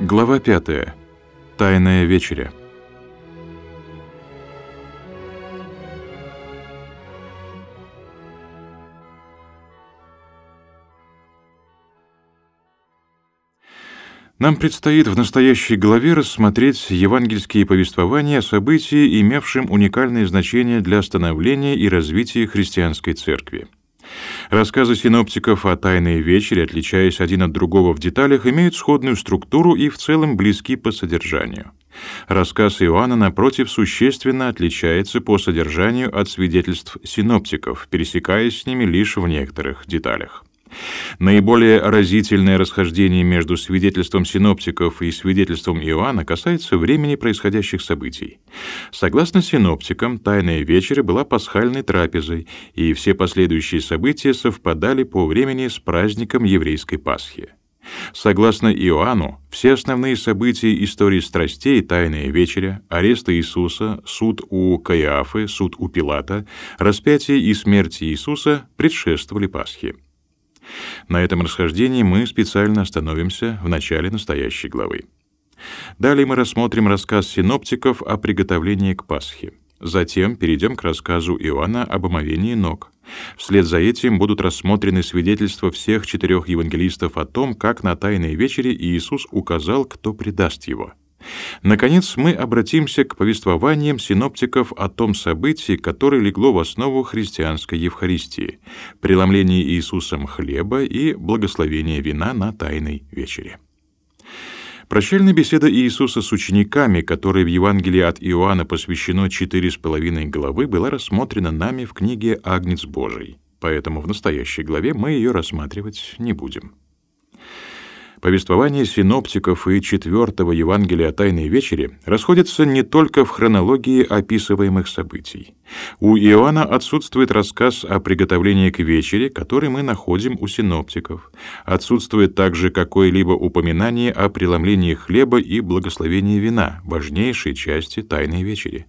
Глава 5. Тайная вечеря. Нам предстоит в настоящей главе рассмотреть евангельские повествования о событии, имевшем уникальное значение для становления и развития христианской церкви. Рассказы синоптиков о Тайной вечере, отличаясь один от другого в деталях, имеют сходную структуру и в целом близки по содержанию. Рассказ Иоанна, напротив, существенно отличается по содержанию от свидетельств синоптиков, пересекаясь с ними лишь в некоторых деталях. Наиболее разительное расхождение между свидетельством синоптиков и свидетельством Иоанна касается времени происходящих событий. Согласно синоптикам, Тайная вечеря была пасхальной трапезой, и все последующие события совпадали по времени с праздником еврейской Пасхи. Согласно Иоанну, все основные события истории страстей, Тайная вечеря, ареста Иисуса, суд у Каиафы, суд у Пилата, распятие и смерть Иисуса предшествовали Пасхе. На этом расхождении мы специально остановимся в начале настоящей главы. Далее мы рассмотрим рассказ синоптиков о приготовлении к Пасхе. Затем перейдем к рассказу Иоанна об омовении ног. Вслед за этим будут рассмотрены свидетельства всех четырех евангелистов о том, как на Тайной вечере Иисус указал, кто предаст его — Наконец, мы обратимся к повествованиям синоптиков о том событии, которое легло в основу христианской Евхаристии — преломление Иисусом хлеба и благословение вина на Тайной вечере. Прощальная беседа Иисуса с учениками, которой в Евангелии от Иоанна посвящено четыре с половиной главы, была рассмотрена нами в книге «Агнец Божий», поэтому в настоящей главе мы ее рассматривать не будем. Повествование синоптиков и четвертого Евангелия о Тайной вечере расходятся не только в хронологии описываемых событий. У Иоанна отсутствует рассказ о приготовлении к вечере, который мы находим у синоптиков. Отсутствует также какое-либо упоминание о преломлении хлеба и благословении вина, важнейшей части Тайной вечери.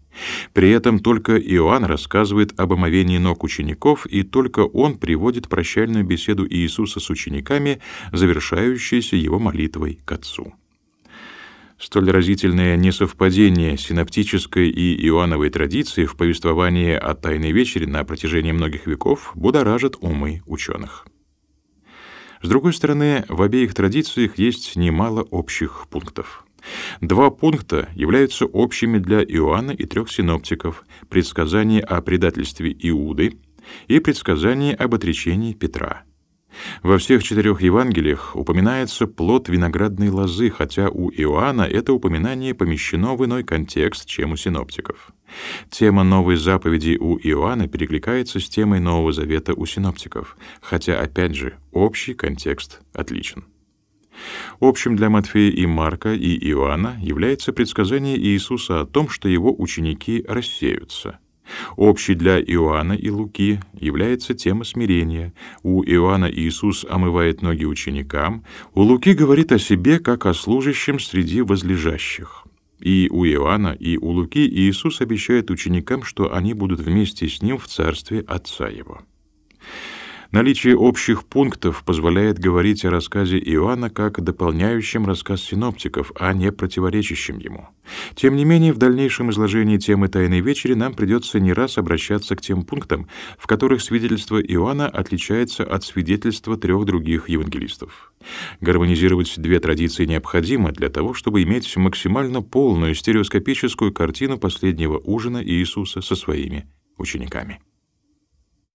При этом только Иоанн рассказывает об омовении ног учеников, и только он приводит прощальную беседу Иисуса с учениками, завершающуюся его молитвой к Отцу. Столь разительное несовпадение синоптической и Иоанновой традиции в повествовании о Тайной вечере на протяжении многих веков будоражит умы ученых. С другой стороны, в обеих традициях есть немало общих пунктов. Два пункта являются общими для Иоанна и трех синоптиков: предсказание о предательстве Иуды и предсказание об отречении Петра. Во всех четырех Евангелиях упоминается плод виноградной лозы, хотя у Иоанна это упоминание помещено в иной контекст, чем у синоптиков. Тема новой заповеди у Иоанна перекликается с темой Нового Завета у синоптиков, хотя, опять же, общий контекст отличен. Общим для Матфея и Марка и Иоанна является предсказание Иисуса о том, что его ученики рассеются. Общей для Иоанна и Луки является тема смирения. У Иоанна Иисус омывает ноги ученикам, у Луки говорит о себе как о служащем среди возлежащих. И у Иоанна, и у Луки Иисус обещает ученикам, что они будут вместе с ним в царстве Отца его. Наличие общих пунктов позволяет говорить о рассказе Иоанна как дополняющем рассказ синоптиков, а не противоречащем ему. Тем не менее, в дальнейшем изложении темы Тайной вечери нам придется не раз обращаться к тем пунктам, в которых свидетельство Иоанна отличается от свидетельства трех других евангелистов. Гармонизировать две традиции необходимо для того, чтобы иметь максимально полную стереоскопическую картину последнего ужина Иисуса со своими учениками.